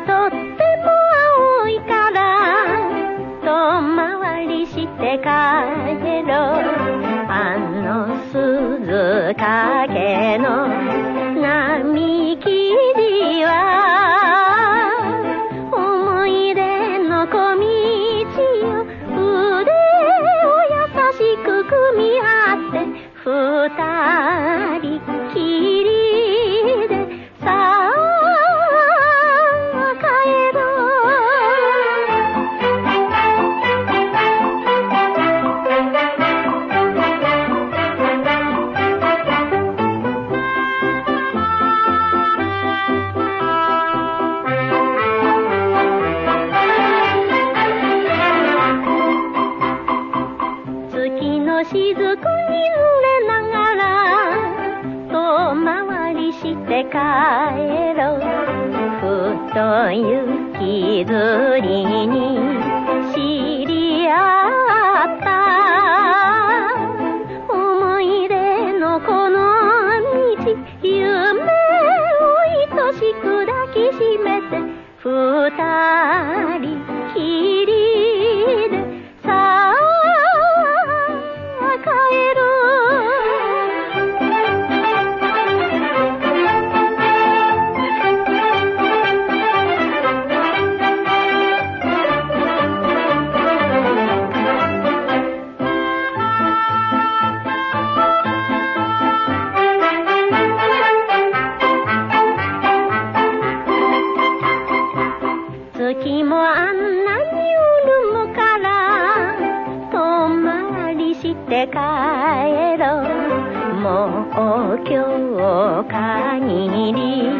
とっても青いから遠回りして帰ろう。あの鈴影の並木には思い出の小道を腕を優しく組み合って二人。雫に濡れながら遠回りして帰ろう。ふと雪吊りに知り合った。思い出のこの道夢を愛しく抱きしめて二人帰ろ。うもう今日限り